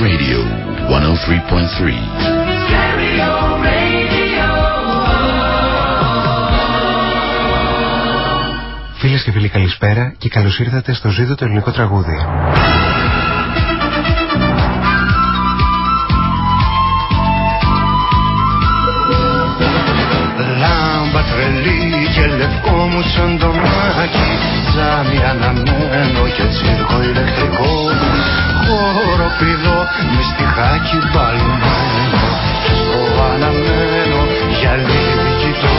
Radio 103.3. Φίλες και φίλοι καλησπέρα και καλώς ήρθατε στο ζήτο το ελληνικό τραγούδι. Λάμπα τρελή και λευκό μου σαν το μάκι Τζάμι αναμένο και τσίρκο ηλεκτρικό Χοροπηδό μες στιχάκι μπαλμένο Στο αναμένο για λίγη κοιτώ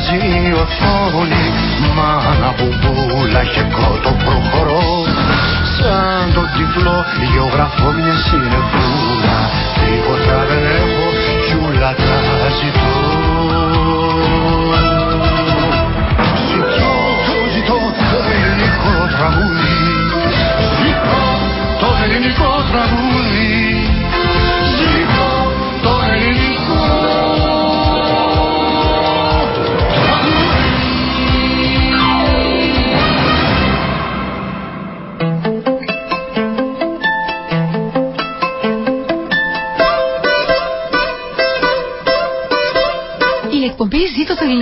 βουλιάζει η οθόνη Μάνα μπουμπούλα, χεκό προχωρώ. Σαν τον τυφλό γεωγραφώ μια συνεφούλα. Τίποτα δεν έχω κι ούλα τα ζητώ. Ζητώ, το ζητώ το ελληνικό τραγούδι. Ζητώ το ελληνικό τραγούδι. Ζητώ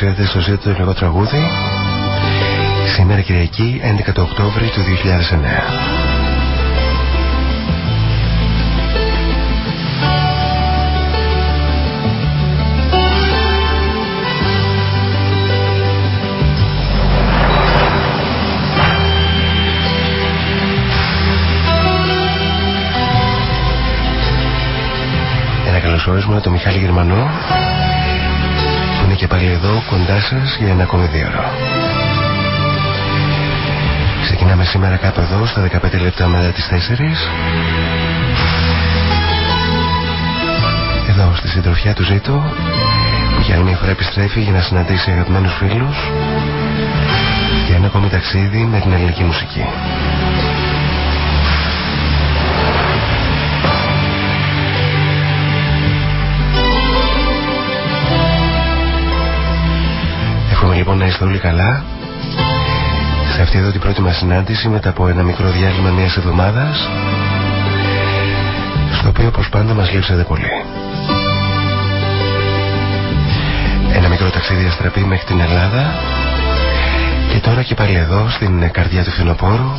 Σε όλους. Καλώς ήρθατε στο ζήτο του ελληνικό τραγούδι. Σήμερα Κυριακή 11 το Οκτώβρη του 2009. Ένα καλωσόρισμα το Μιχάλη Γερμανό που είναι και πάλι εδώ κοντά σας για ένα ακόμη δύο ώρο. Ξεκινάμε σήμερα κάπου εδώ στα 15 λεπτά μετά τις 4 Εδώ στη συντροφιά του Ζήτου που για άλλη μια φορά επιστρέφει για να συναντήσει αγαπημένους φίλους για ένα ακόμη ταξίδι με την ελληνική μουσική. Λοιπόν να είστε όλοι καλά σε αυτή εδώ την πρώτη μας συνάντηση μετά από ένα μικρό διάλειμμα μιας εβδομάδας στο οποίο όπως πάντα μας λείψατε πολύ. Ένα μικρό ταξίδι αστραπή μέχρι την Ελλάδα Και τώρα και πάλι εδώ στην καρδιά του φθινοπόρου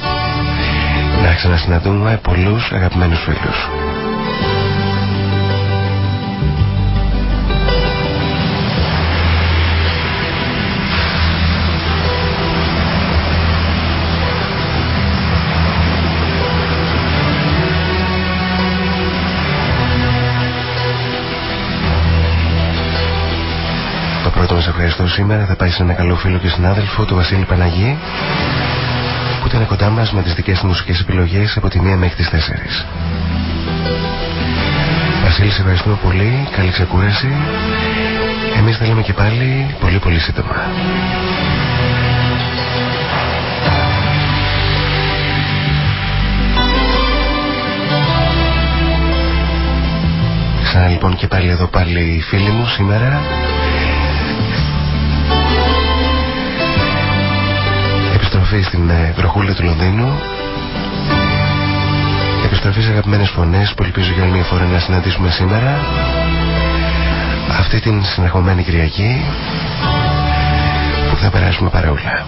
να ξανασυναντούμε πολλούς αγαπημένους φίλους. Ευχαριστώ σήμερα θα πάει σε ένα καλό φίλο και συνάδελφο, τον Βασίλη Παναγή, που ήταν κοντά μας με τις δικές του μουσικές επιλογές από τη μία μέχρι τις τέσσερις. Βασίλη, σε ευχαριστούμε πολύ, καλή ξεκούραση. Εμείς θέλουμε και πάλι πολύ πολύ σύντομα. Ξανά λοιπόν και πάλι εδώ πάλι οι φίλοι μου σήμερα στην ε, βροχούλα του Λονδίνου επιστροφή σε αγαπημένες φωνές που ελπίζω για άλλη μια φορά να συναντήσουμε σήμερα αυτή την συνεχομένη Κυριακή που θα περάσουμε παραούλα.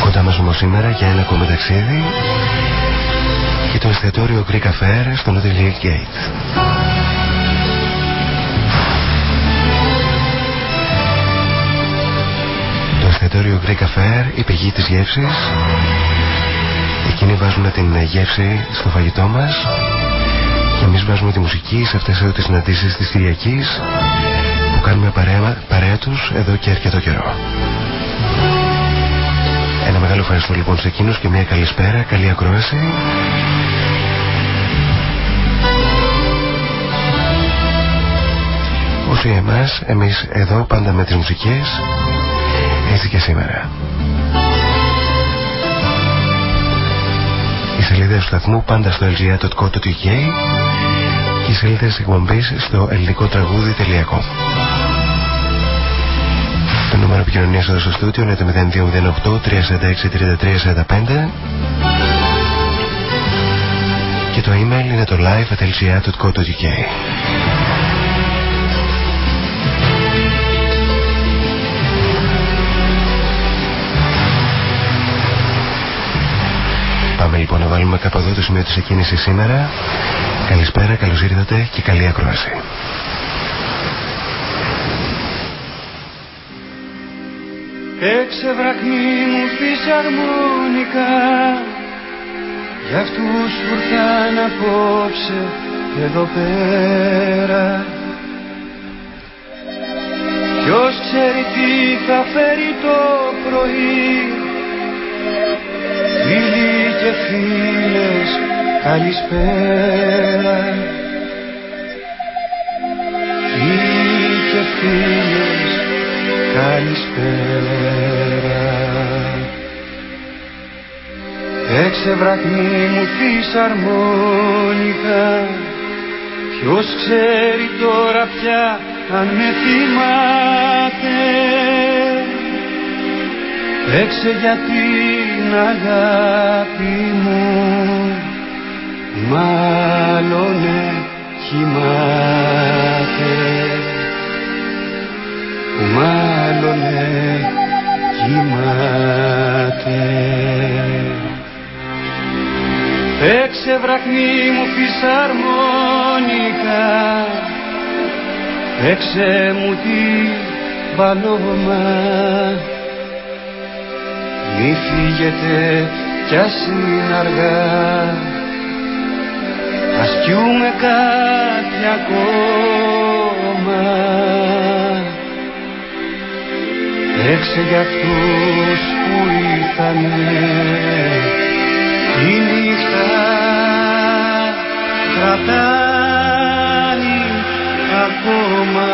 Κοντά μας όμως σήμερα για ένα ακόμη ταξίδι και το εστιατόριο Greek Affair στο Notting Gate. Εστιατόριο Greek Affair, η πηγή της γεύσης. Εκείνοι βάζουν την γεύση στο φαγητό μας και εμείς βάζουμε τη μουσική σε αυτές τις συναντήσεις της Κυριακής που κάνουμε παρέα, παρέα τους εδώ και αρκετό καιρό. Ένα μεγάλο ευχαριστώ λοιπόν σε εκείνους και μια καλησπέρα, καλή ακρόαση. Όσοι εμάς, εμείς εδώ πάντα με τις μουσικές έτσι και σήμερα. Οι σελίδες του σταθμού πάντα στο lga.co.uk και οι σελίδες εκπομπής στο ελληνικό τραγούδι.com. Το νούμερο επικοινωνίας εδώ στο στούτιο είναι το 0208 346 3345 και το email είναι το live.lga.co.uk. Πάμε λοιπόν να βάλουμε κάπου εδώ το σημείο της εκκίνησης σήμερα. Καλησπέρα, καλώς ήρθατε και καλή ακρόαση. Έξε βραχμή μου φυσαρμόνικα για αυτούς που ήρθαν απόψε εδώ πέρα Ποιος ξέρει τι θα φέρει το πρωί Φίλοι και φίλες καλησπέρα. Φίλοι και φίλες καλησπέρα. Έξε βραχμή μου φυσαρμόνικα Ποιος ξέρει τώρα πια αν με θυμάται Έξε για την αγάπη μου. Μάλλον κοιμάται. Μάλλον κοιμάται. Έξε βραχμή μου φυσαρμόνικα. Έξε μου τη παλώμα μη φύγετε κι ας είναι αργά. Ας πιούμε κάτι ακόμα. Έξε για αυτούς που ήρθανε Τη νύχτα. Κρατάνει ακόμα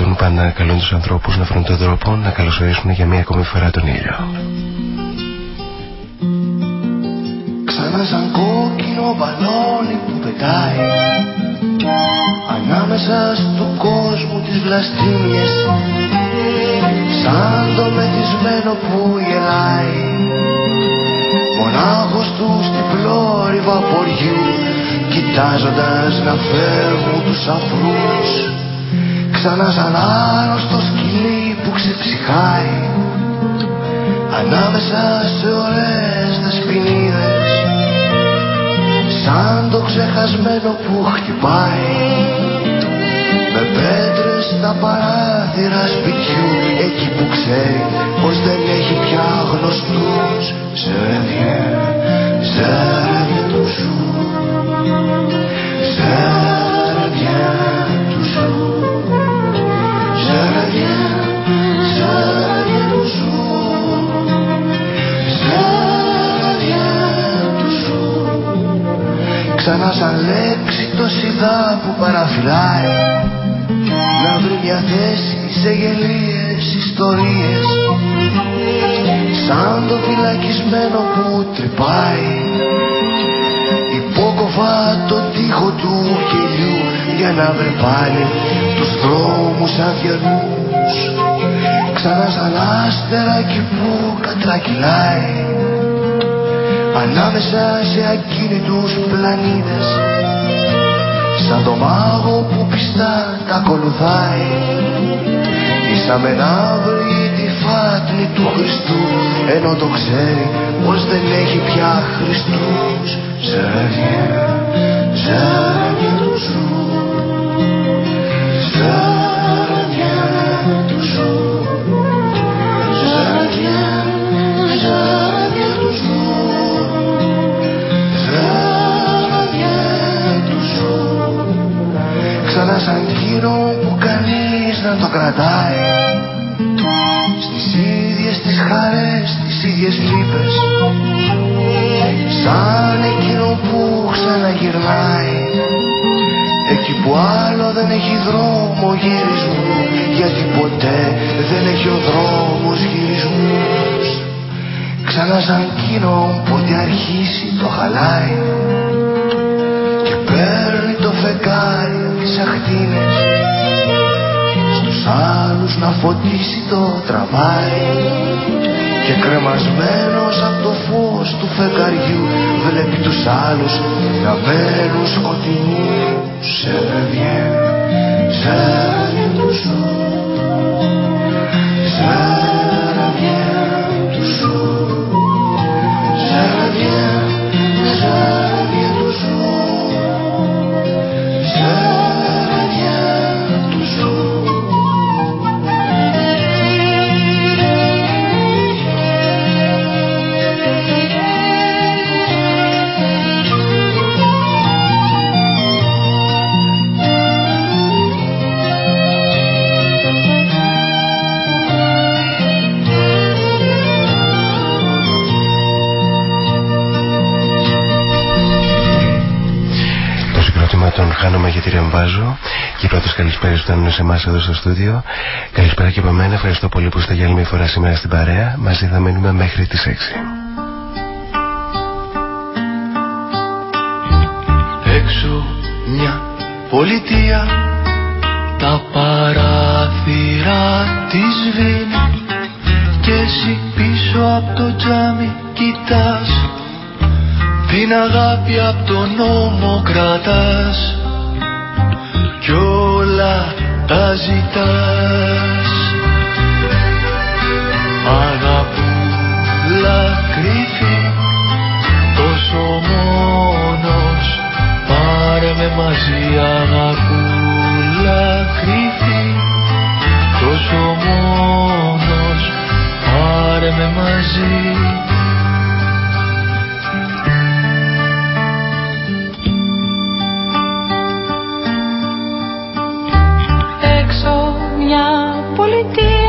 κρατούν πάντα καλούν τους ανθρώπους να βρουν τον τρόπο να καλωσορίσουν για μία ακόμη φορά τον ήλιο. Ξανά σαν κόκκινο μπαλόνι που πετάει Ανάμεσα στο κόσμο τις βλαστήμιες Σαν το μεθυσμένο που γελάει Μονάχος τους στην πλώρη βαποριού Κοιτάζοντας να φέρνουν τους αφρούς Ξανά σαν άρρωστο σκυλί που ξεψυχάει. Ανάμεσα σε ωραίες δεσποινίδες Σαν το ξεχασμένο που χτυπάει. Με πέτρες στα παράθυρα σπιτιού Εκεί που ξέρει πως δεν έχει πια γνωστούς Σε ρεβιέ, σε ρεβιέ του σου Σε Ξανά σαν λέξη το σιδά που παραφυλάει. Να βρει μια θέση σε γελίες ιστορίες. Σαν το φυλακισμένο που τρυπάει. Υπόκοφα το τείχο του κελιού για να βρει πάλι τους δρόμους αδιανούς. Ξανά σαν άστερα εκεί που κατρακυλάει ανάμεσα σε ακίνητους πλανήτες. Σαν το μάγο που πιστά τα ακολουθάει. Ήσαμε να βρει τη φάτνη του Χριστού. Ενώ το ξέρει πως δεν έχει πια Χριστούς. Ζεραβιέ, ζεραβιέ τους κρατάει. Στις ίδιες τις χαρές, τις ίδιες λύπες. Σαν εκείνο που ξαναγυρνάει. Εκεί που άλλο δεν έχει δρόμο γυρισμού. Γιατί ποτέ δεν έχει ο δρόμος γυρισμούς. Ξανά σαν εκείνο που ό,τι αρχίσει το χαλάει. Και παίρνει το φεγγάρι τις αχτίνες. Στους άλλους να φωτίσει το τραβάει. Και κρεμασμένος από το φως του φεγγαριού Βλέπει τους άλλους να μένουν σκοτεινούς Σε ρεβιέ, σε ρεβιέ φτάνουν σε εμάς εδώ στο στούντιο. Καλησπέρα και από μένα. Ευχαριστώ πολύ που είστε για άλλη μια φορά σήμερα στην παρέα. Μαζί θα μείνουμε μέχρι τις 6. Έξω μια πολιτεία Τα παράθυρα της σβήνει Και εσύ πίσω από το τζάμι κοιτάς Την αγάπη από τον νόμο κρατάς Κι όλα τα ζητάς. Αγαπούλα κρύφη τόσο μόνος Πάρε με μαζί αγαπούλα κρύφη Τόσο μόνος Πάρε με μαζί πολιτεία Τα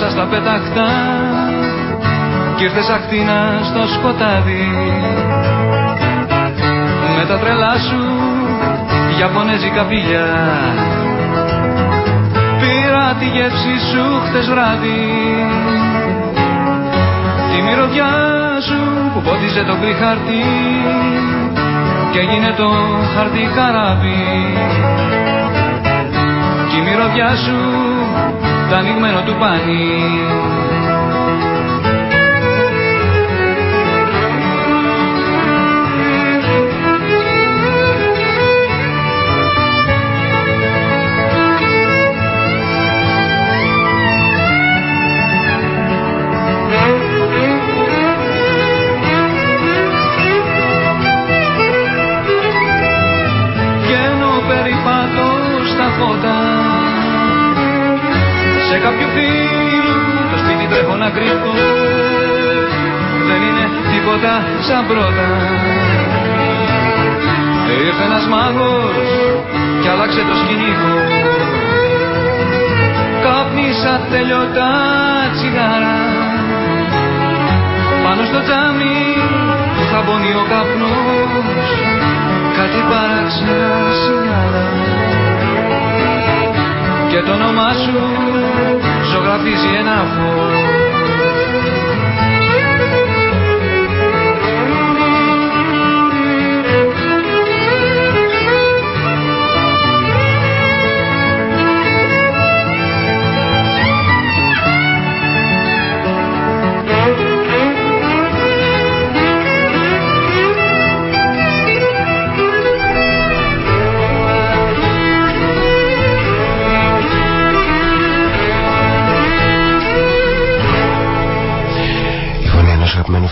το διάβασα στα πεταχτά Κι ήρθες αχτίνα στο σκοτάδι. Με τα τρελά σου Ιαπωνέζικα φιλιά. Πήρα τη γεύση σου χτες βράδυ. Τη μυρωδιά σου που πότιζε το γκρι χαρτί και έγινε το χαρτί καράβι. Κι η μυρωδιά σου τα ανοιγμένο του πάνι κάποιο φίλο το σπίτι τρέχω να κρύβω Δεν είναι τίποτα σαν πρώτα. Ήρθε ένας μάγος κι άλλαξε το σκηνικό. Κάπνισα τελειωτά τσιγάρα. Πάνω στο τζάμι που θα μπονεί ο καπνός. Κάτι παράξενα σινιάλα και το όνομά σου ζωγραφίζει ένα φως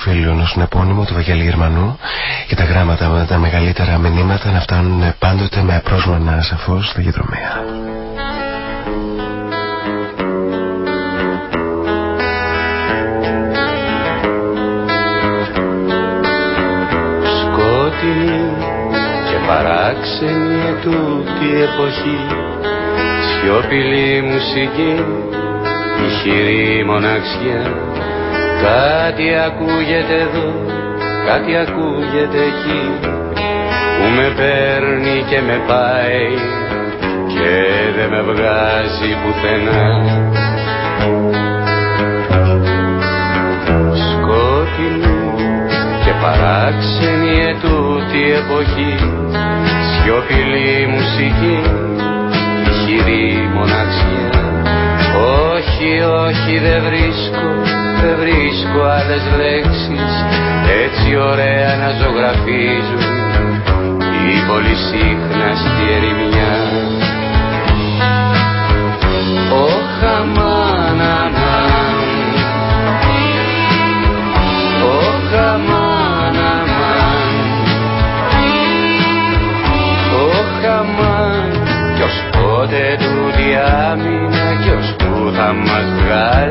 φίλου ενός επώνυμου του Βαγγέλη Γερμανού και τα γράμματα με τα μεγαλύτερα μηνύματα να φτάνουν πάντοτε με απρόσμενα σαφώς στα γεδρομεία. Σκότεινη και παράξενη ετούτη εποχή σιωπηλή μουσική, ηχηρή μοναξιά Κάτι ακούγεται εδώ, κάτι ακούγεται εκεί που με παίρνει και με πάει και δεν με βγάζει πουθενά. Σκότεινη και παράξενη ετούτη εποχή σιωπηλή μουσική, χειρή μοναξιά όχι, όχι δεν βρίσκω δεν βρίσκω άλλες λέξεις. Έτσι ωραία να ζωγραφίζουν η πολυσύχναστη ερημιά. Ωχ, αμάν, αμάν, ωχ, αμάν, αμάν, ωχ, αμάν, κι ως πότε του διάμεινα κι ως που θα μας βγάλει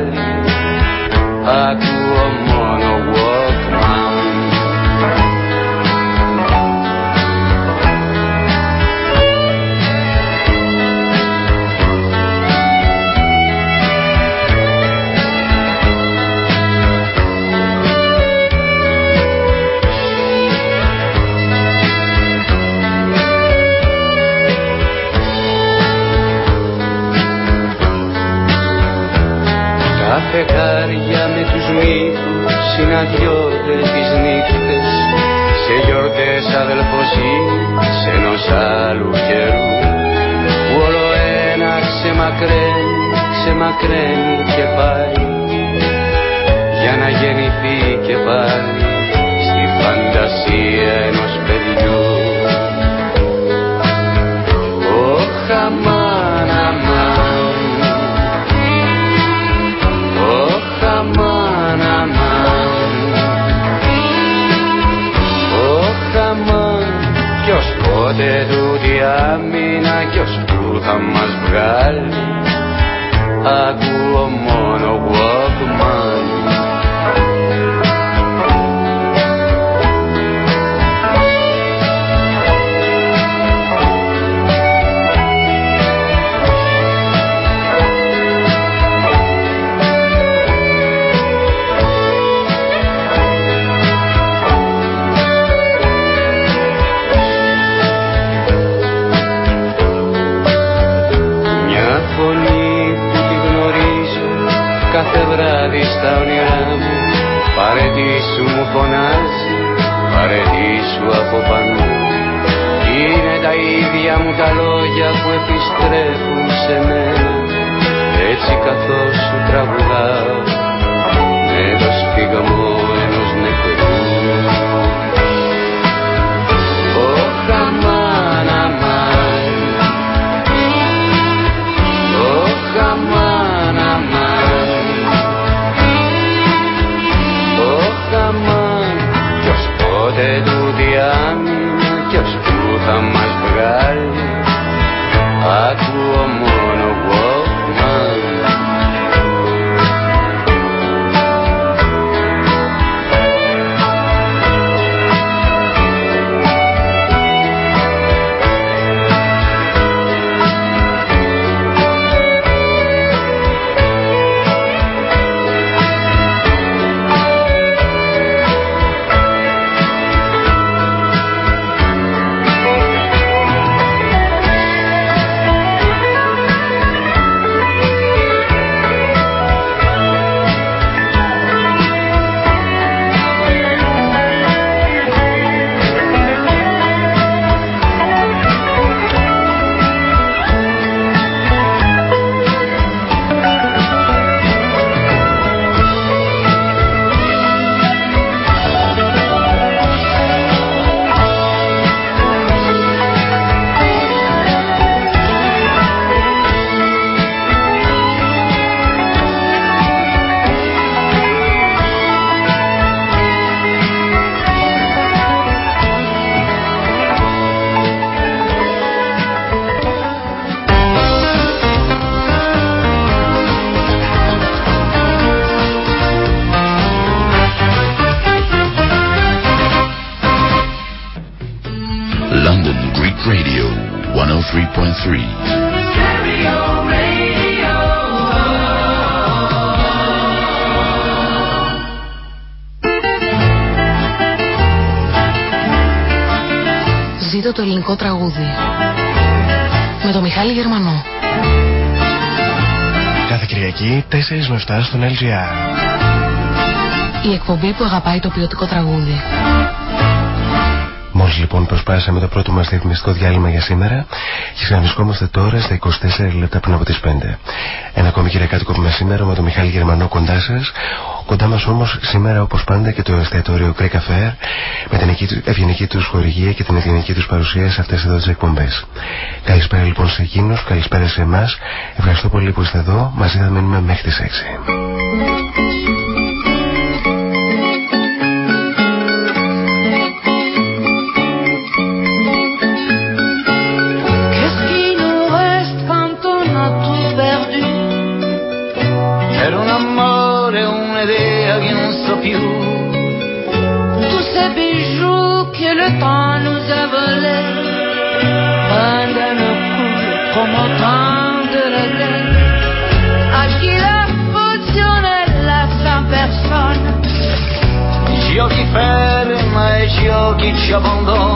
με 7 στον LGR. Η εκπομπή που αγαπάει το ποιοτικό τραγούδι. Μόλις λοιπόν προσπάσαμε το πρώτο μας διαφημιστικό διάλειμμα για σήμερα και ξαναβρισκόμαστε τώρα στα 24 λεπτά πριν από τις 5. Ένα ακόμη κυριακάτικο που σήμερα με τον Μιχάλη Γερμανό κοντά σας. Κοντά μας όμως σήμερα όπως πάντα και το εστιατόριο Greek Affair με την ευγενική τους χορηγία και την ευγενική τους παρουσία σε αυτές εδώ τις εκπομπές. Καλησπέρα λοιπόν σε εκείνους, καλησπέρα σε εμάς. Ευχαριστώ πολύ που είστε εδώ. Μαζί θα μείνουμε μέχρι τις 6. te abandono.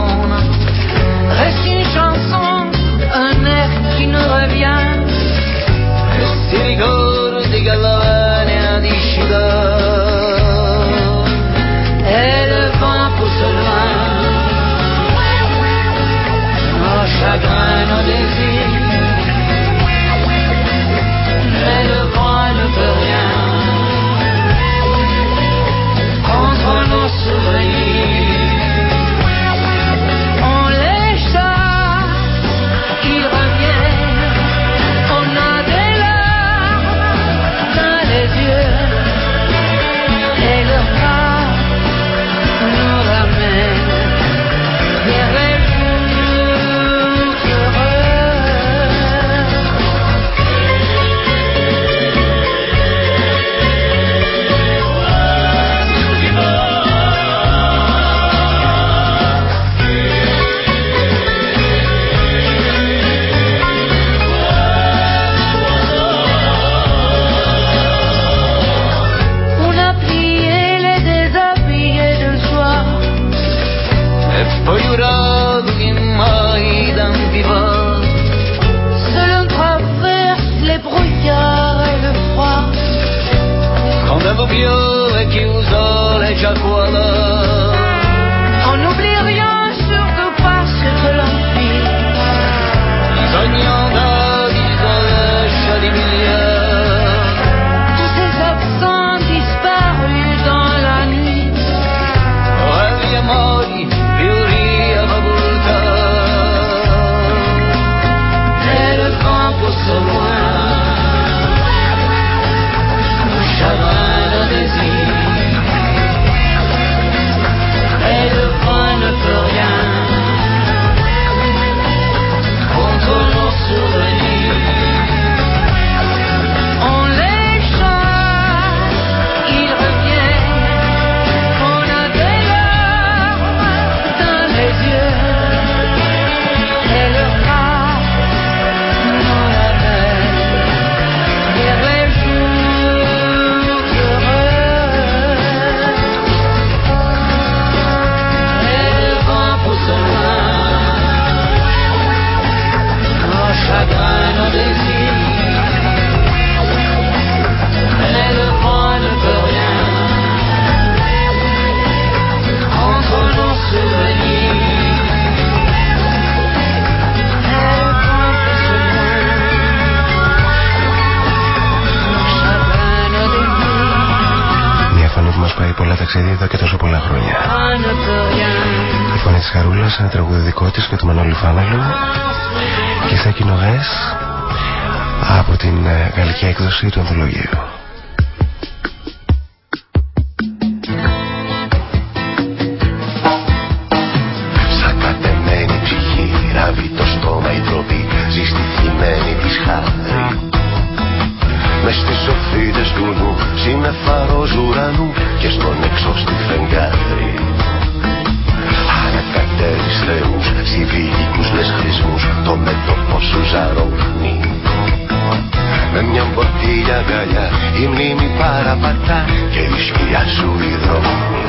πατά και η σκιά σου υδρογόνο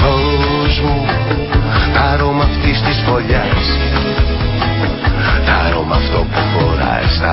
Δώσ' μου άρωμα αυτής της φωλιάς. Τ' άρωμα αυτό που χωράει στα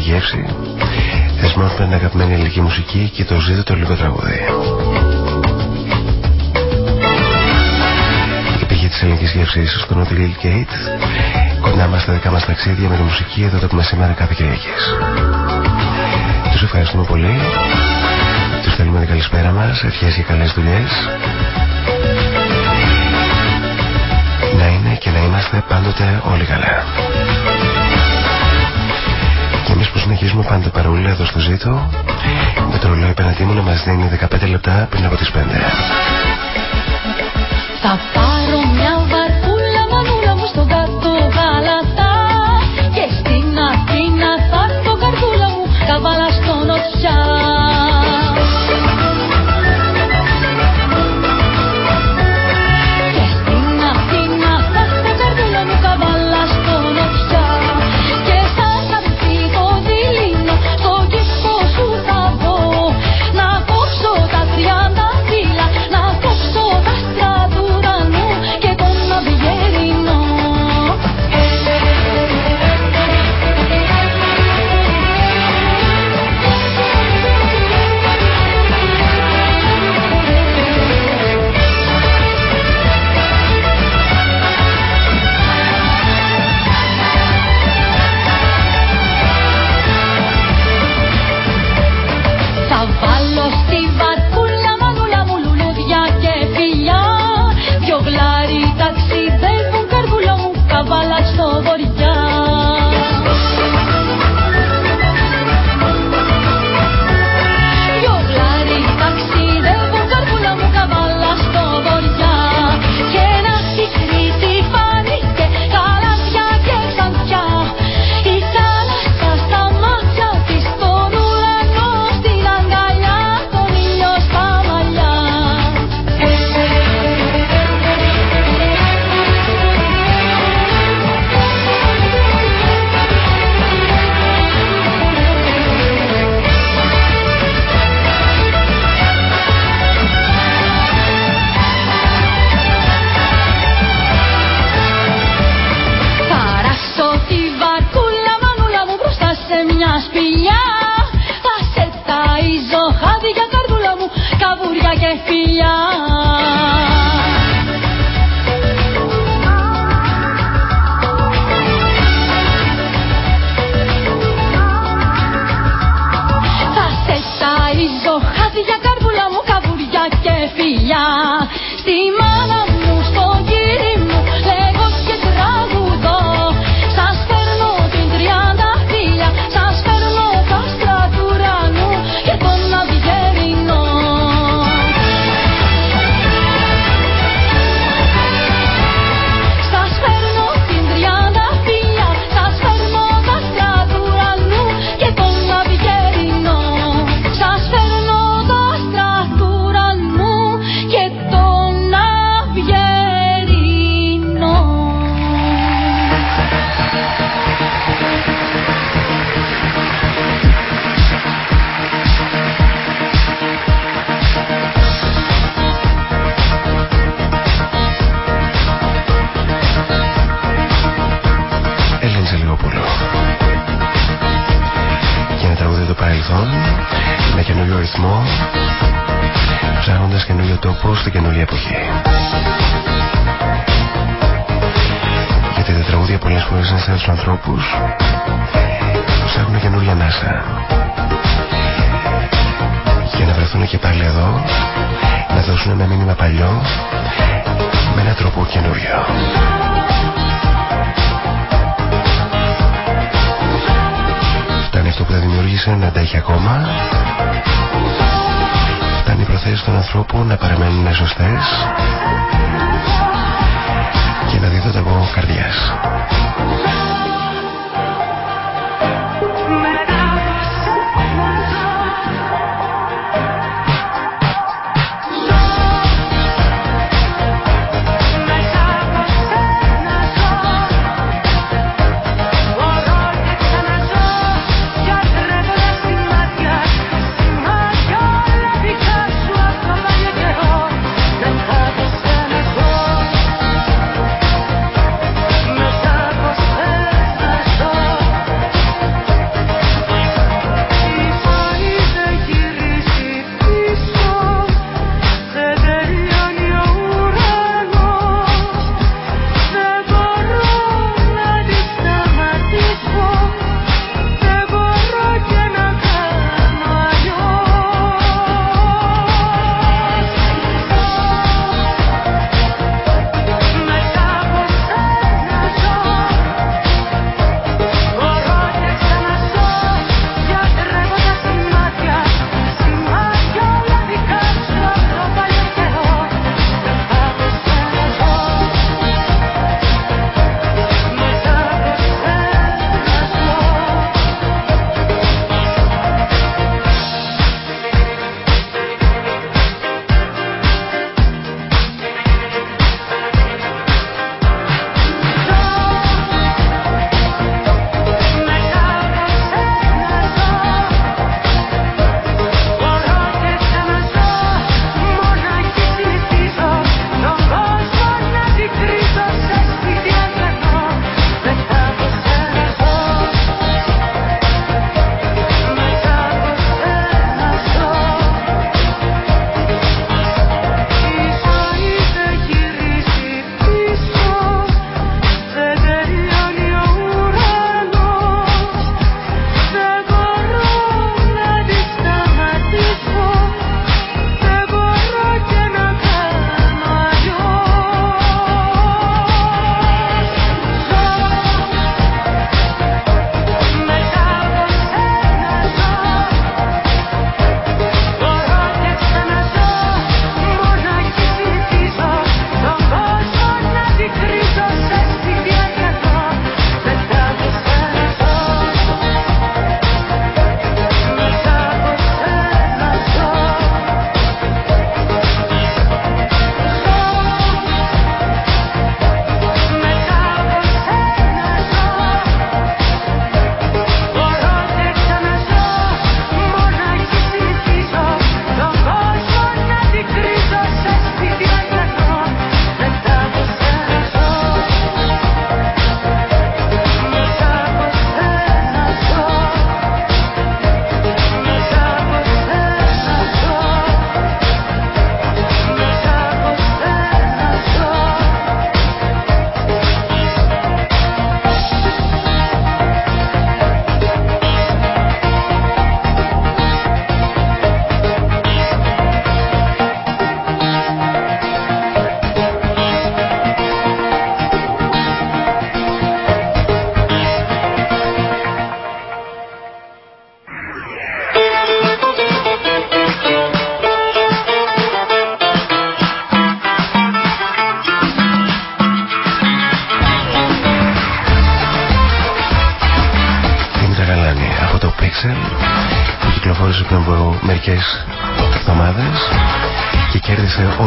Γεύση. Θεσμό με την αγαπημένη ελληνική μουσική και το ζήτο το λίγο τραγούδι. Η πηγή της ελληνικής γεύσης στο Νότιο Lil Gate. Κοντά μας στα δικά μας ταξίδια με τη μουσική εδώ το πούμε σήμερα κάθε Κυριακής. Τους ευχαριστούμε πολύ. Τους θέλουμε την καλησπέρα μας. Ευχές και καλές δουλειές. Να είναι και να είμαστε πάντοτε όλοι καλά. Και εμείς που συνεχίζουμε πάντα παρόλα εδώ στο ζήτο με το ρολόι απέναντί μου να μας δίνει 15 λεπτά πριν από τις 5. Θα πάρω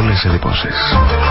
τις εντυπώσεις. Λοιπόν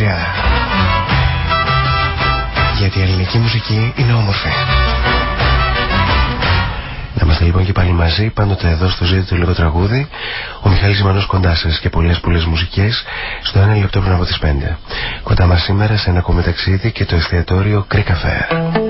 στον LGR. Γιατί η ελληνική μουσική είναι όμορφη. Να είμαστε λοιπόν και πάλι μαζί, πάντοτε εδώ στο ζήτητο του λίγο τραγούδι. Ο Μιχάλης Ζημανός κοντά σας και πολλές πολλές μουσικές στο ένα λεπτό πριν από τις 5. Κοντά μας σήμερα σε ένα ακόμη ταξίδι και το εστιατόριο Greek Cafe.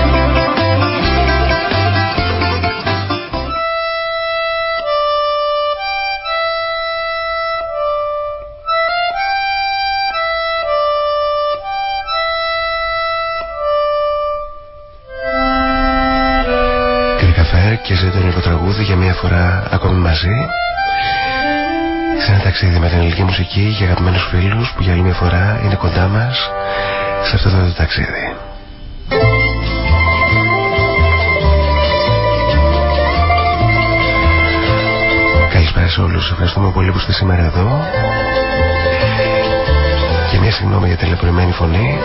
Για μια φορά ακόμη μαζί σε ένα ταξίδι με την ελληνική μουσική για αγαπημένους φίλους που για άλλη μια φορά είναι κοντά μας σε αυτό το ταξίδι. Καλησπέρα σε όλους, ευχαριστούμε πολύ που είστε σήμερα εδώ και μια συγγνώμη για τηλεπορημένη φωνή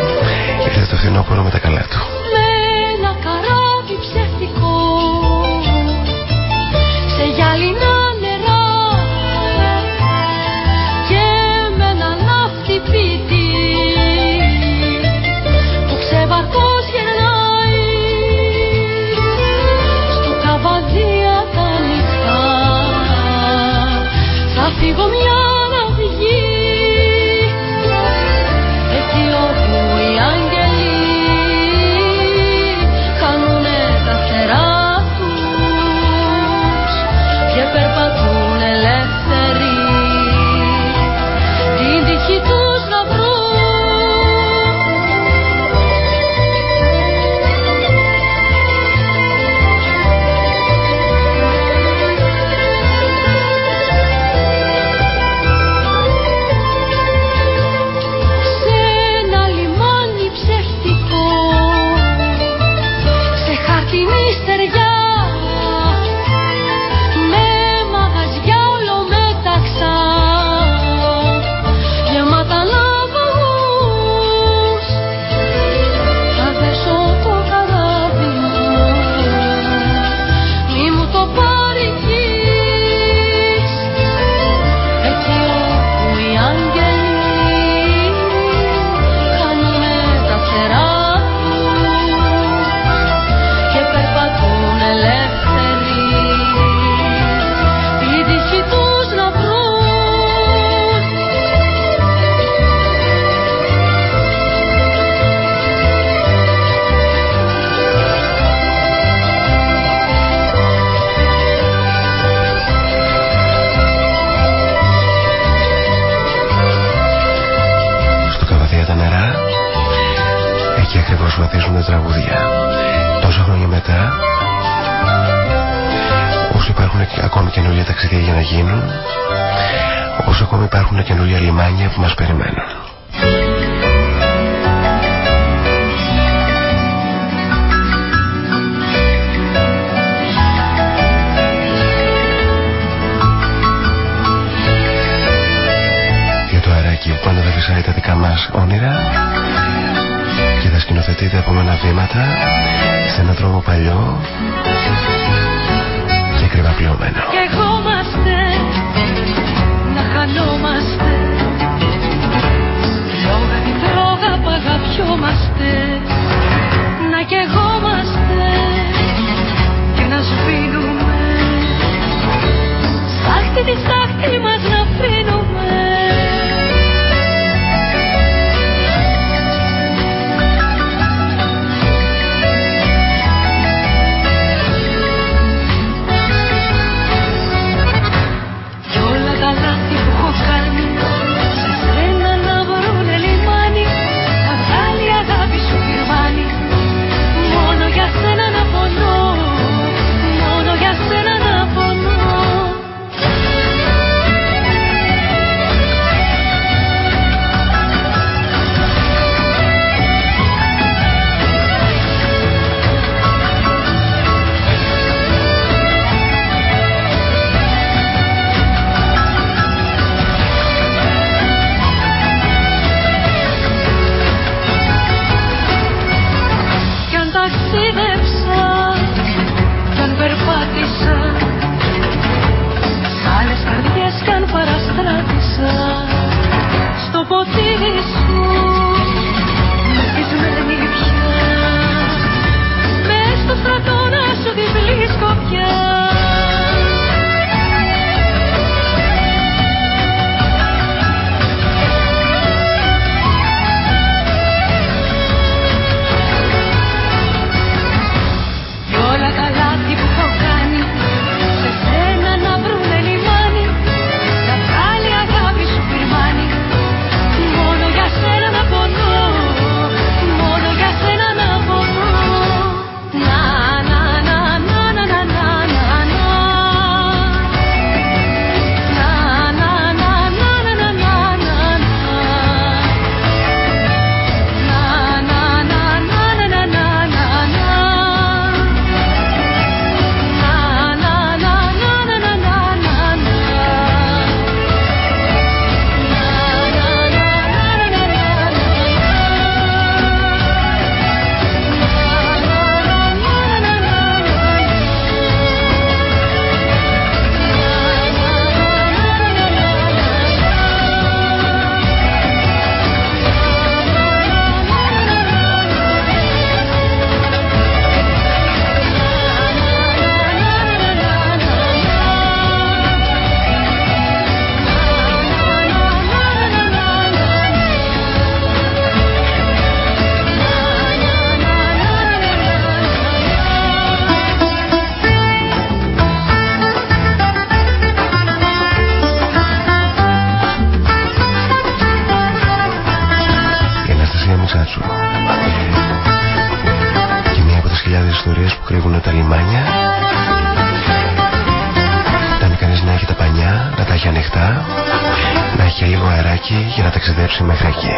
ήρθε το φθινόπωρο με τα καλά του. ごめん。Τραγούδια. Τόσα χρόνια μετά, όσο υπάρχουν ακόμη καινούργια ταξίδια για να γίνουν, όσο ακόμη υπάρχουν καινούργια λιμάνια που μας περιμένουν. που πάντα θα φυσάει τα δικά μας όνειρα και θα σκηνοθετεί τα επόμενα βήματα σε έναν τρόπο παλιό και ακριβά κρύβουν τα λιμάνια. Ήταν κανείς να έχει τα πανιά, να τα έχει ανοιχτά, να έχει λίγο αεράκι για να ταξιδέψει μέχρι εκεί.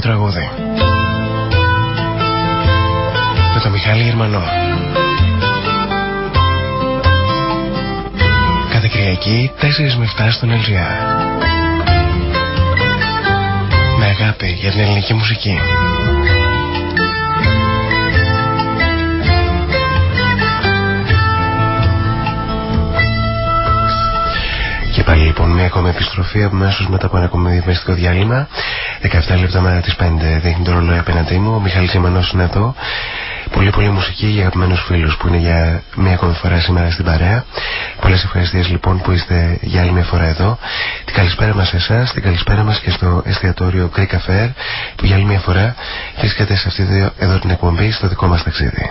Ελληνικό τραγούδι. Με το Μιχάλη Γερμανό. Κάθε Κυριακή 4 με 7 στον LGR. Με αγάπη για την ελληνική μουσική. Και πάλι λοιπόν μια ακόμη επιστροφή αμέσως μετά από ένα ακόμη διαφημιστικό διάλειμμα 17 λεπτά μετά τις 5 δείχνει το ρολόι απέναντί μου. Ο Μιχάλης Ιμανός είναι εδώ. Πολύ πολύ μουσική για αγαπημένους φίλους που είναι για μια ακόμη φορά σήμερα στην παρέα. Πολλές ευχαριστίες λοιπόν που είστε για άλλη μια φορά εδώ. Την καλησπέρα μας σε εσάς, την καλησπέρα μας και στο εστιατόριο Greek Affair που για άλλη μια φορά βρίσκεται σε αυτή εδώ την εκπομπή στο δικό μας ταξίδι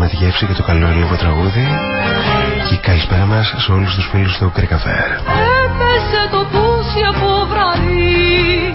με τη γεύση και το καλό λίγο τραγούδι. Και καλησπέρα μας σε όλους τους φίλους του Κρυκαφέ Έπεσε το πούσι από βραδύ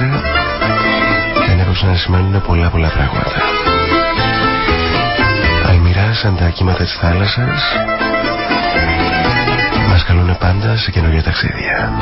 έπαιξε δεν έπρεπε να σημαίνουν πολλά πολλά πράγματα. Αλμυρά σαν τα κύματα της θάλασσας μας καλούν πάντα σε καινούργια ταξίδια.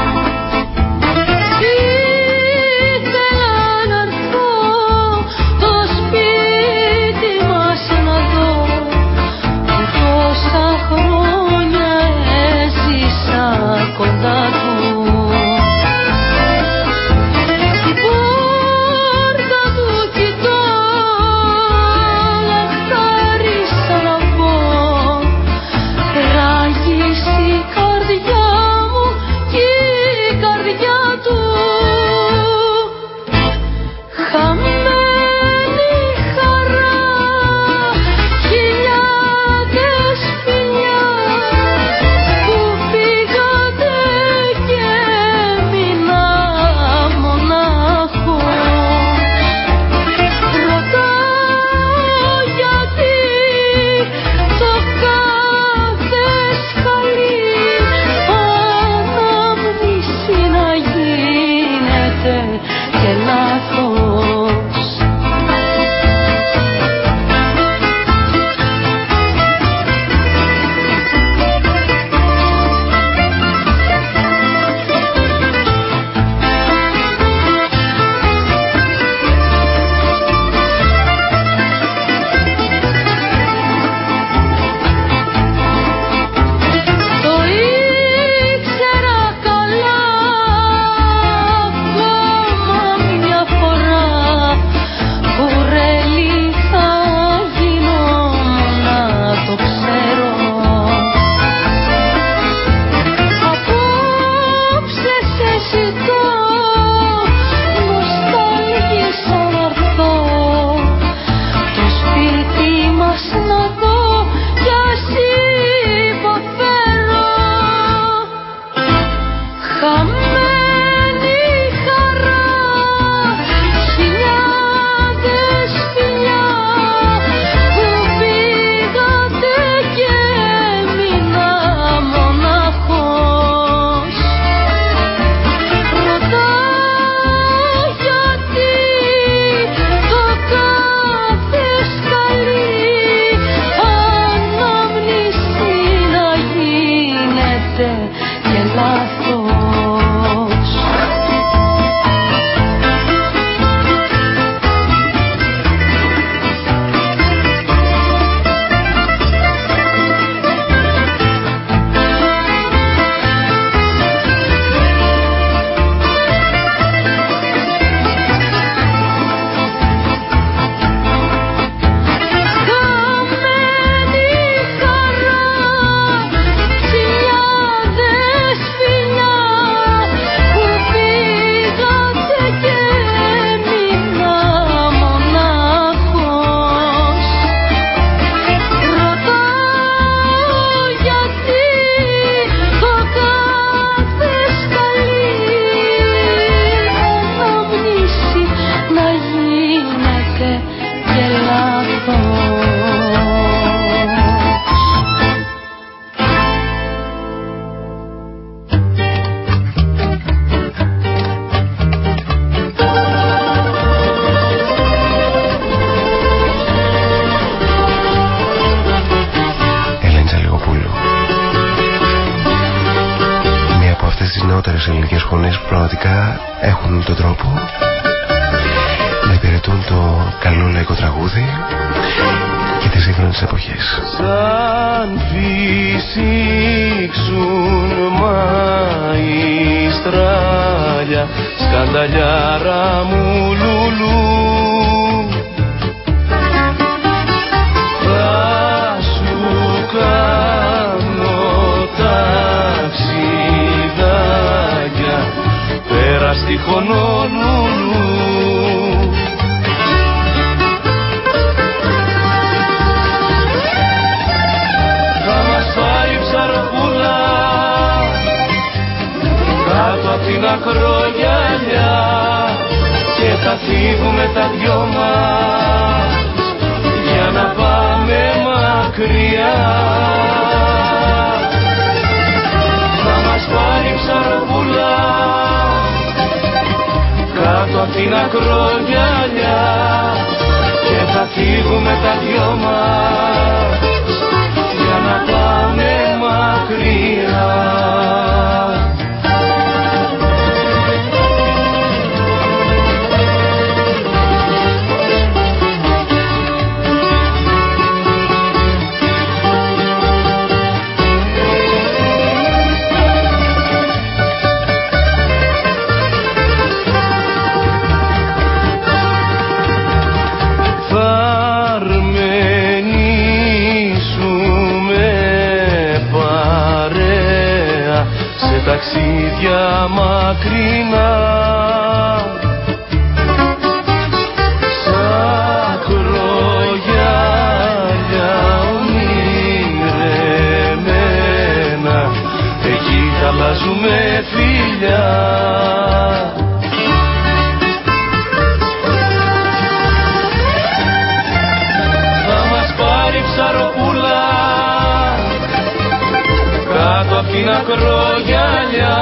Απ' την ακρογιαλιά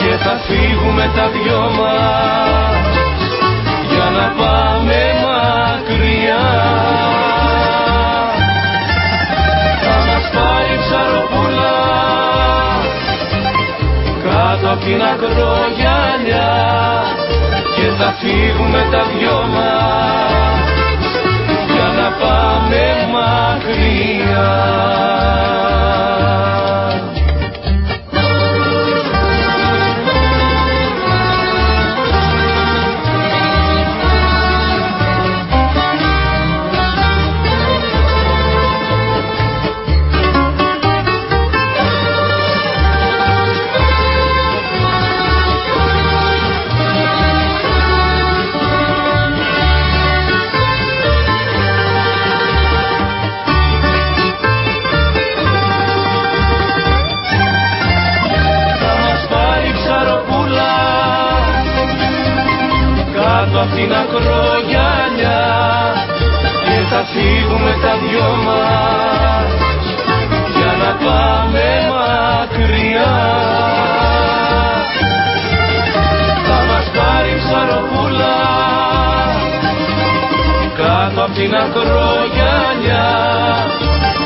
και θα φύγουμε τα δυο μας για να πάμε μακριά θα μας πάρει ψαροπούλα κάτω απ' την ακρογιαλιά και θα φύγουμε τα δυο μας για να πάμε μακριά. Απ' την ακρογιαλιά και θα φύγουμε τα δυο μας για να πάμε μακριά. Θα μας πάρει ψαροπούλα κάτω απ' την ακρογιαλιά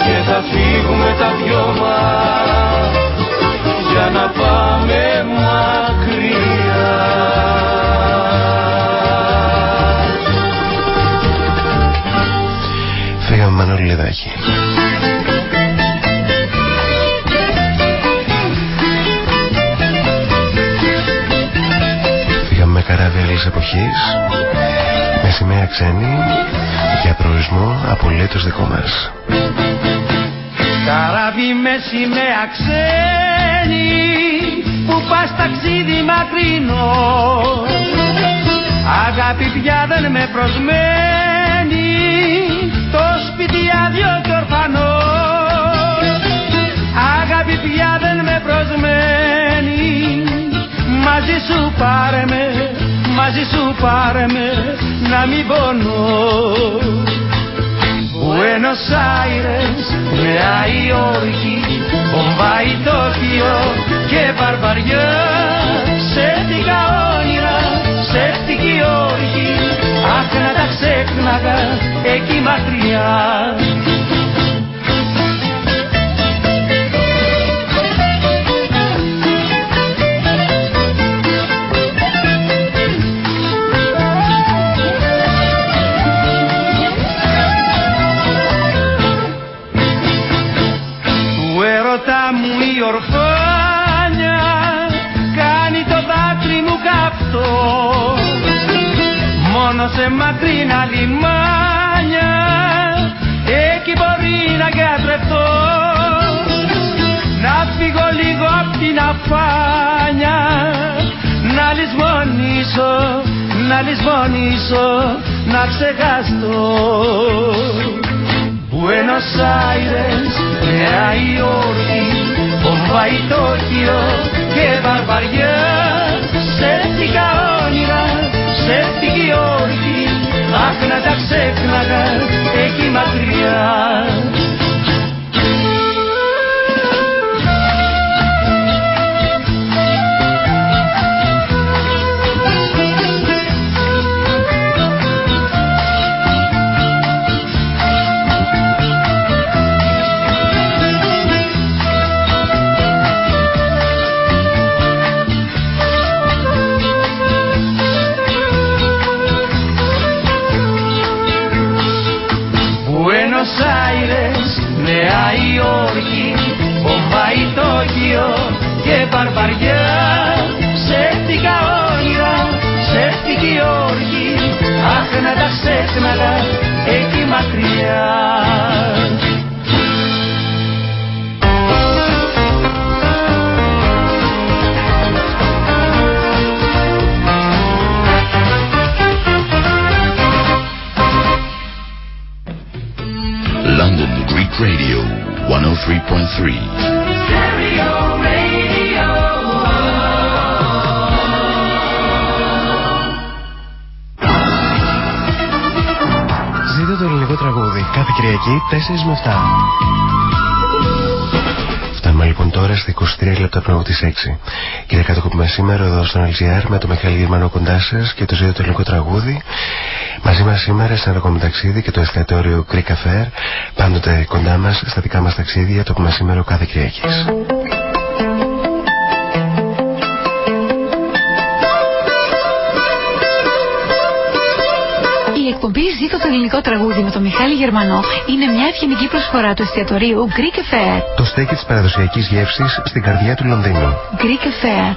και θα φύγουμε τα δυο μας για να πάμε μακριά. Μανώλη Λεδάκη. Φύγαμε με καράβι άλλης εποχής με σημαία ξένη για προορισμό απολύτως δικό μας. Καράβι με σημαία ξένη που πας ταξίδι μακρινό Αγάπη πια δεν με προσμένει το σπίτι άδειο και ορφανός. Αγάπη πια δεν με προσμένεις. Μαζί σου πάρε με, μαζί σου πάρε με να μην πονώ Buenos Aires, Νέα Υόρκη, Μπομπάι, Τόκιο και Βαρβαριά. Ψεύτικα όνειρα, ψεύτικη όρκη Αχ να τα ξέχναγα εκεί μακριά μακρινά λιμάνια εκεί μπορεί να κατρευτώ να φύγω λίγο απ' την αφάνια. Να λησμονήσω, να λησμονήσω, να ξεχαστώ. Buenos Aires, Νέα Υόρκη, Μπομπάι, Τόκιο και Βαρβαριά ξέχναγα μακριά. Κυριακή 4 με 7. Φτάνουμε λοιπόν τώρα στα 23 λεπτά πριν από τις 6. Κύριε Κατοκοπήμα σήμερα εδώ στον LGR με το Μιχάλη Γερμανό κοντά σα και το ζήτο το ελληνικό τραγούδι. Μαζί μας σήμερα σε ένα ακόμη ταξίδι και το εστιατόριο Greek Affair. Πάντοτε κοντά μας στα δικά μας ταξίδια το πούμε σήμερα κάθε Κυριακής. Εκπομπή Ζήτω το ελληνικό τραγούδι με τον Μιχάλη Γερμανό είναι μια ευγενική προσφορά του εστιατορίου Greek Affair. Το στέκι της παραδοσιακής γεύσης στην καρδιά του Λονδίνου. Greek Affair,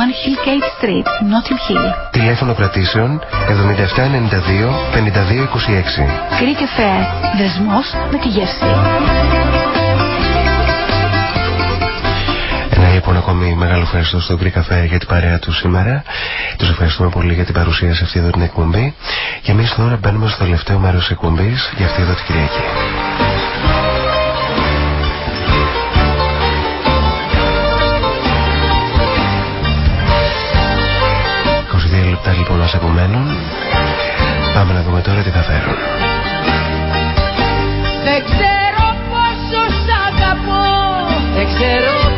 One Hill Gate Street, Notting Hill. Τηλέφωνο κρατήσεων 7792 5226. Greek Affair, δεσμός με τη γεύση. Ευχαριστώ στον Greek Cafe για την παρέα του σήμερα. Τους ευχαριστούμε πολύ για την παρουσία σε αυτή εδώ την εκπομπή. Και εμείς τώρα μπαίνουμε στο τελευταίο μέρος της εκπομπής για αυτή εδώ την Κυριακή. λεπτά λοιπόν μας απομένουν Πάμε να δούμε τώρα τι θα φέρουν Δεν ξέρω πόσο σ' αγαπώ Δεν ξέρω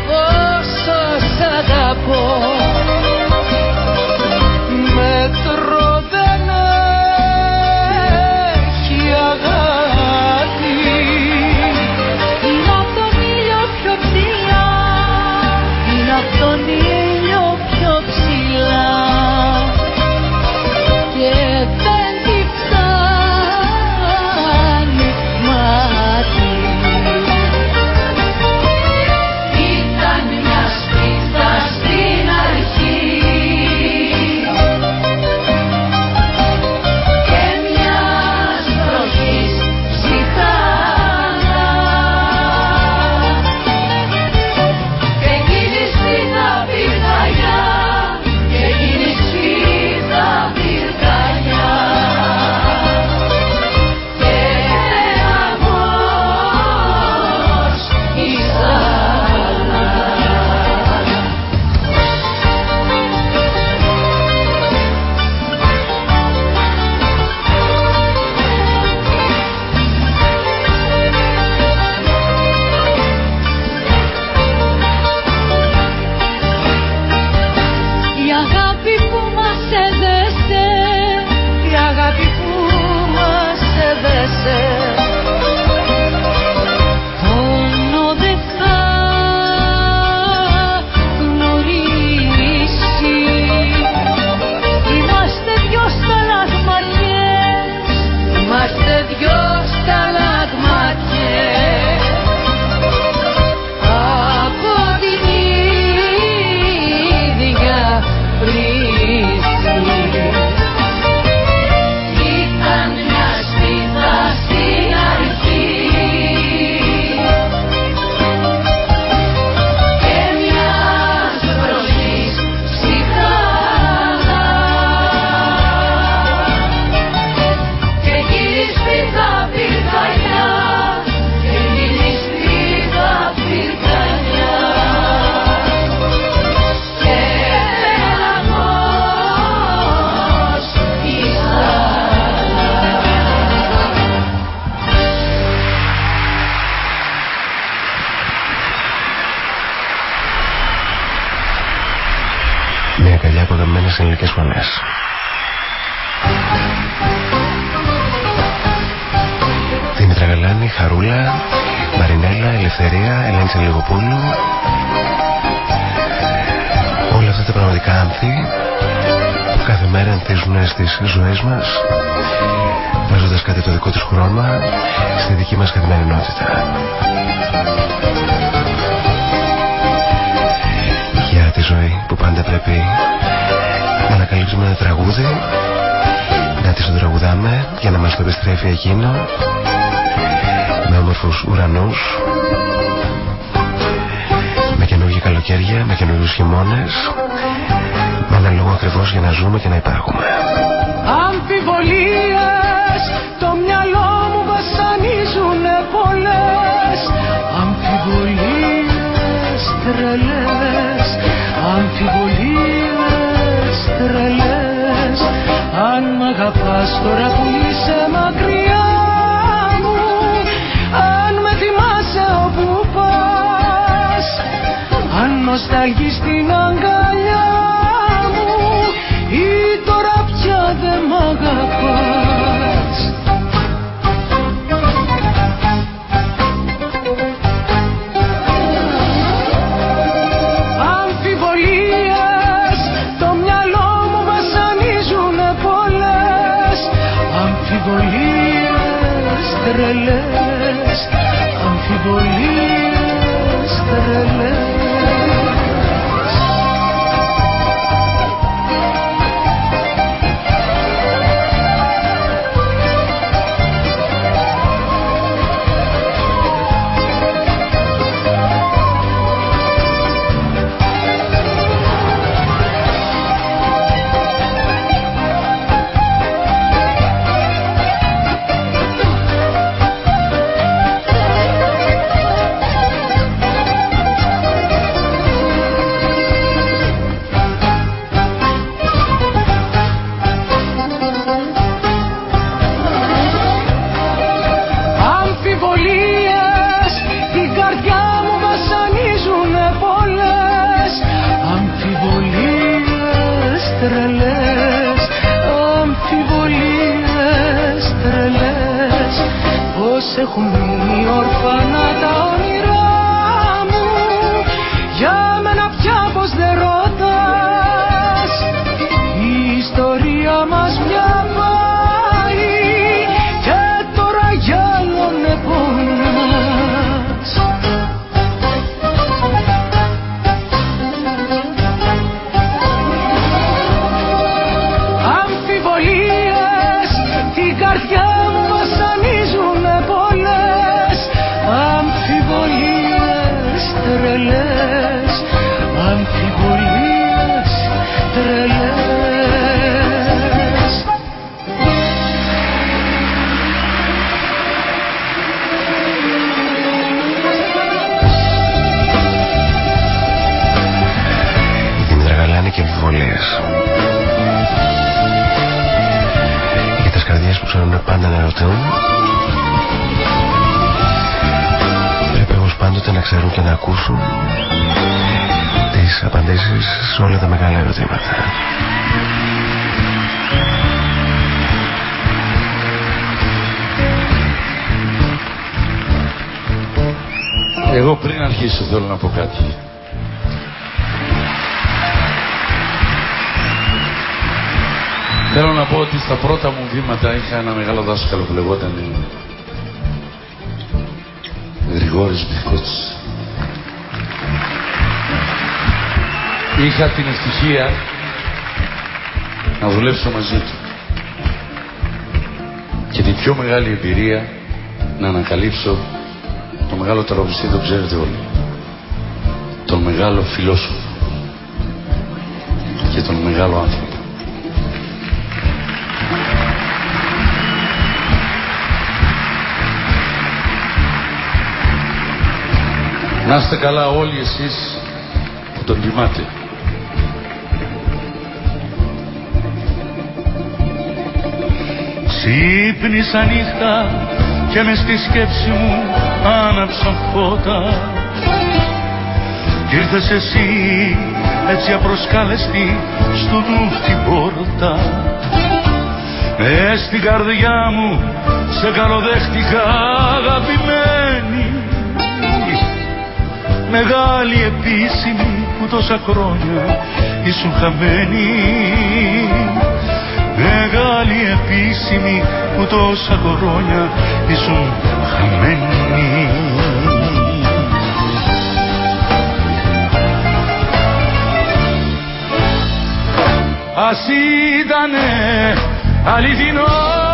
ελληνικές φωνές. Δήμητρα Γαλάνη, Χαρούλα, Μαρινέλα, Ελευθερία, Ελένη Σελιγοπούλου. Όλα αυτά τα πραγματικά άνθη που κάθε μέρα ανθίζουν στις ζωές μας βάζοντας κάτι το δικό τους χρώμα στη δική μας καθημερινότητα. Για τη ζωή που πάντα πρέπει να ανακαλύψουμε ένα τραγούδι. Να τη το τραγουδάμε για να μας το επιστρέφει εκείνο. Με όμορφους ουρανούς. Με καινούργια καλοκαίρια, με καινούργιους χειμώνες. Με ένα λόγο ακριβώς για να ζούμε και να υπάρχουμε. Αμφιβολίες το μυαλό μου βασανίζουν πολλές. Αμφιβολίες τρελές. Αμφιβολίες τρελές. Αν μ' αγαπάς τώρα που είσαι μακριά μου Αν με θυμάσαι όπου πας Αν νοσταλγείς την αγκαλιά μου Ή τώρα πια δεν μ' αγαπάς τρελές Αμφιβολίες πριν αρχίσω θέλω να πω κάτι. Θέλω να πω ότι στα πρώτα μου βήματα είχα ένα μεγάλο δάσκαλο που λεγόταν Γρηγόρης Μπιχκότς. Είχα την ευτυχία να δουλέψω μαζί του. Και την πιο μεγάλη εμπειρία να ανακαλύψω το μεγάλο τραγουδιστή το ξέρετε όλοι. Τον μεγάλο φιλόσοφο και τον μεγάλο άνθρωπο. Να είστε καλά όλοι εσείς που τον τιμάτε. Ξύπνησα νύχτα και μες στη σκέψη μου άναψαν φώτα Κι ήρθες εσύ έτσι απροσκάλεστη στο νου την πόρτα. Μες στην καρδιά μου σε καλοδέχτηκα αγαπημένη. Μεγάλη επίσημη που τόσα χρόνια ήσουν χαμένη. Μεγάλη επίσημη που τόσα χρόνια ήσουν χαμένη Ας ήτανε αληθινός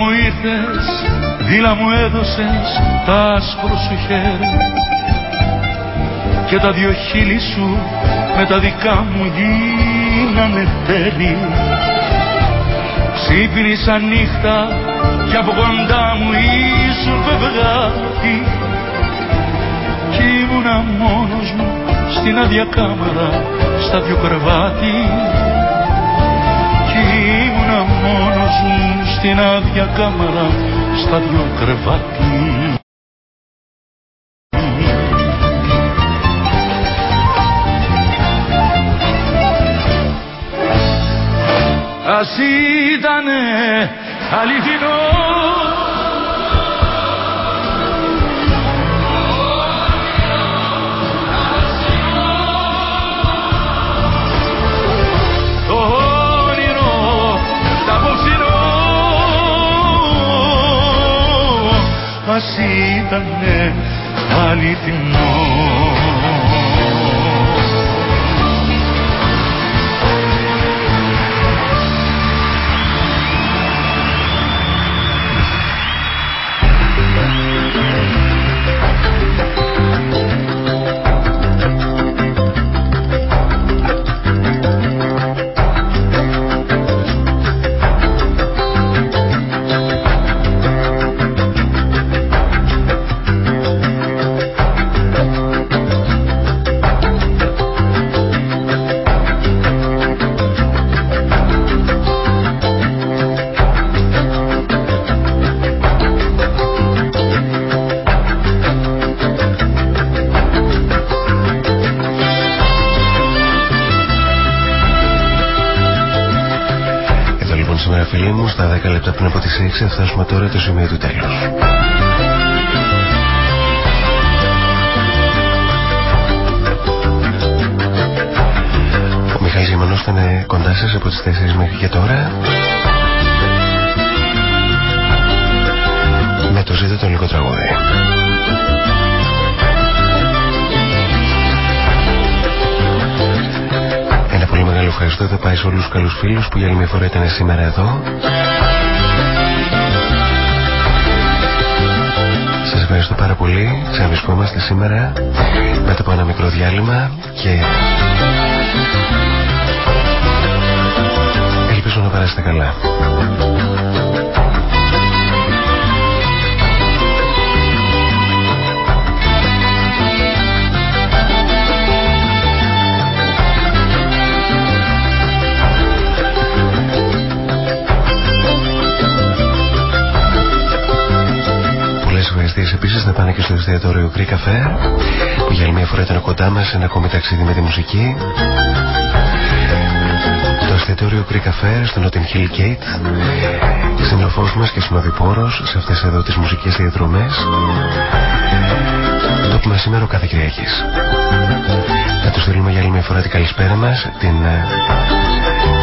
μου ήρθες, δίλα μου έδωσες τ' άσπρο σου χέρι. Και τα δυο χείλη σου με τα δικά μου γίνανε τέλη. Ξύπνησα νύχτα και από κοντά μου ήσουν φευγάτη κι ήμουνα μόνος μου στην άδεια κάμαρα στα δυο κρεβάτι μόνος μου στην άδεια κάμαρα στα δυο κρεβάτι. Ας ήτανε αληθινός ας ήτανε αληθινό λεπτά πριν από τις 6 θα φτάσουμε τώρα το σημείο του τέλους. Ο Μιχάλης Γεμανός ήταν κοντά σας από τις 4 μέχρι και τώρα. Με το ζήτο το λίγο τραγούδι. Ένα πολύ μεγάλο ευχαριστώ θα πάει σε όλους τους καλούς φίλους που για άλλη μια φορά ήταν σήμερα εδώ. Ευχαριστώ πάρα πολύ. Ξαναβρισκόμαστε σήμερα μετά από ένα μικρό διάλειμμα και ελπίζω να περάσετε καλά. Ευχαριστίες επίσης να πάνε και στο εστιατόριο Greek Cafe που για άλλη μια φορά ήταν κοντά μας σε ένα ακόμη ταξίδι με τη μουσική. Το εστιατόριο Greek Cafe στο Notting Hill Gate σύντροφός μας και συνοδοιπόρος σε αυτές εδώ τις μουσικές διαδρομές το πούμε σήμερα ο κάθε Κυριακής. Να τους στείλουμε για άλλη μια φορά την καλησπέρα μας, την ε,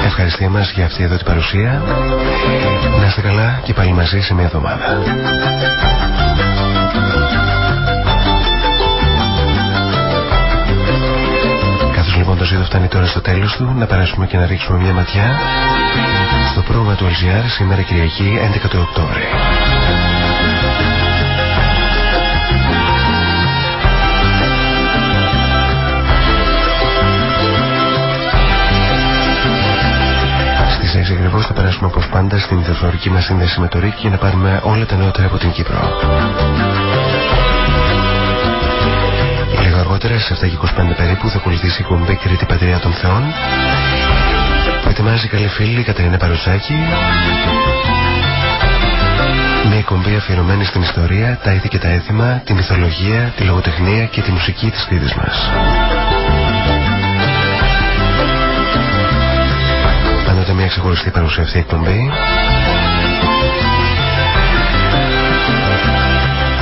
Ευχαριστία μας για αυτή εδώ την παρουσία. Να είστε καλά και πάλι μαζί σε μια εβδομάδα. Λοιπόν το ζήτο φτάνει τώρα στο τέλος του, να περάσουμε και να ρίξουμε μια ματιά στο πρόγραμμα του LGR σήμερα Κυριακή 11 του Οκτώβρη. Στις 6 ακριβώς θα περάσουμε όπως πάντα στην δορυφορική μας σύνδεση με το ΡΙΚ για να πάρουμε όλα τα νεότερα από την Κύπρο. Λίγο αργότερα, σε 7 και 25 περίπου, θα ακολουθήσει η κομπή Κρήτη Πατριά των Θεών που ετοιμάζει καλή φίλη η Κατερίνα Παρουσάκη μια κομπή αφιερωμένη στην ιστορία, τα ήθη και τα έθιμα, τη μυθολογία, τη λογοτεχνία και τη μουσική της Κρήτης μας. Πάντοτε μια ξεχωριστή παρουσία αυτή εκπομπή.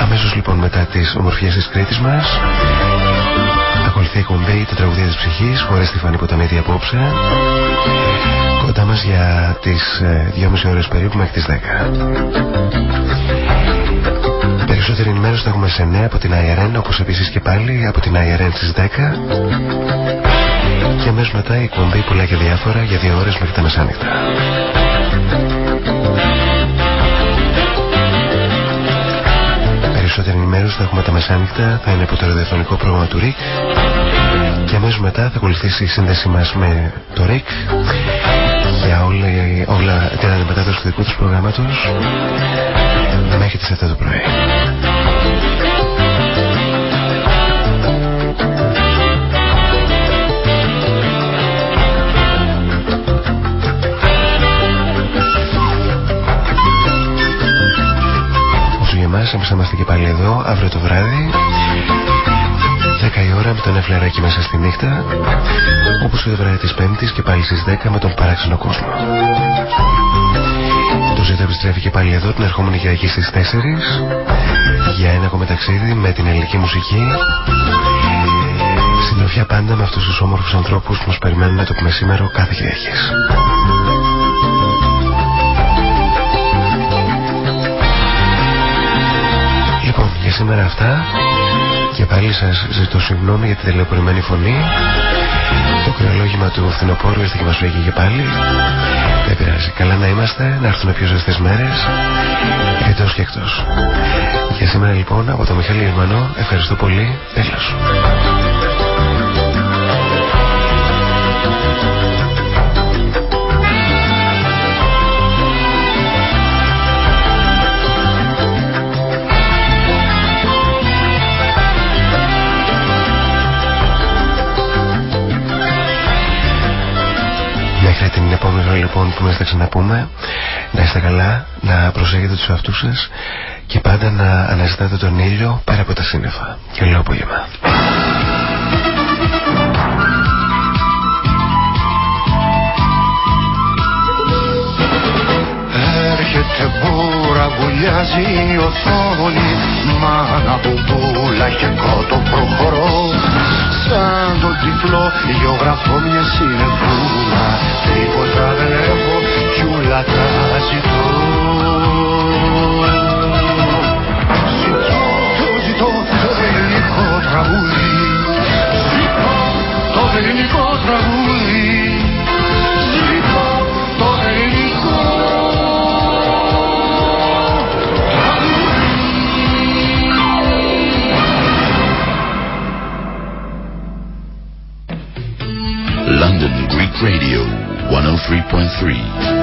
Αμέσως λοιπόν μετά τις ομορφιές της Κρήτης μας ακολουθεί η εκπομπή «Τα τραγουδία της ψυχής» χωρίς τη Φανή Ποταμίδη απόψε κοντά μας για τις ε, 2,5 ώρες περίπου μέχρι τις 10. Περισσότερη ενημέρωση θα έχουμε σε 9 από την IRN όπως επίσης και πάλι από την IRN στις 10 και αμέσως μετά η εκπομπή που λέγει διάφορα για 2 ώρες μέχρι τα μεσάνυχτα. Περισσότερη ενημέρωση θα έχουμε τα μεσάνυχτα θα είναι από το ραδιοφωνικό πρόγραμμα του ΡΙΚ και αμέσως μετά θα ακολουθήσει η σύνδεση μας με το ΡΙΚ για όλα, όλα την αντιμετάδοση του δικού τους προγράμματος μέχρι τις 7 το πρωί. Όσο για εμάς, εμείς θα είμαστε και πάλι εδώ αύριο το βράδυ 10 η ώρα με τον Εφλεράκι μέσα στη νύχτα όπως το βράδυ της Πέμπτης και πάλι στις 10 με τον παράξενο κόσμο. Το ζήτο επιστρέφει και πάλι εδώ την ερχόμενη Κυριακή στις 4 για ένα ακόμα ταξίδι με την ελληνική μουσική συντροφιά πάντα με αυτούς τους όμορφους ανθρώπους που μας περιμένουν το μεσήμερο κάθε Κυριακής. Λοιπόν, για σήμερα αυτά και πάλι σας ζητώ συγγνώμη για την τελειοπορημένη φωνή. Το κρεολόγημα του φθινοπόρου ήρθε και μας φύγει και πάλι. Δεν πειράζει, καλά να είμαστε να έρθουν πιο ζεστές μέρες. Εκτός και εκτός. Για σήμερα λοιπόν από το Μιχάλη Ερμανό ευχαριστώ πολύ, τέλος την επόμενη λοιπόν που μας θα ξαναπούμε να είστε καλά, να προσέχετε τους αυτούς σας και πάντα να αναζητάτε τον ήλιο πέρα από τα σύννεφα. Καλό απόγευμα. Έρχεται μπούρα, βουλιάζει η οθόνη Μάνα μπουμπούλα και κότο προχωρώ. Σαν το τυφλό γεωγραφώ μια συνεφούλα Τίποτα δεν έχω κι ούλα τα ζητώ. Ζητώ, το ζητώ το ελληνικό τραγούδι. Ζητώ το ελληνικό τραγούδι Radio 103.3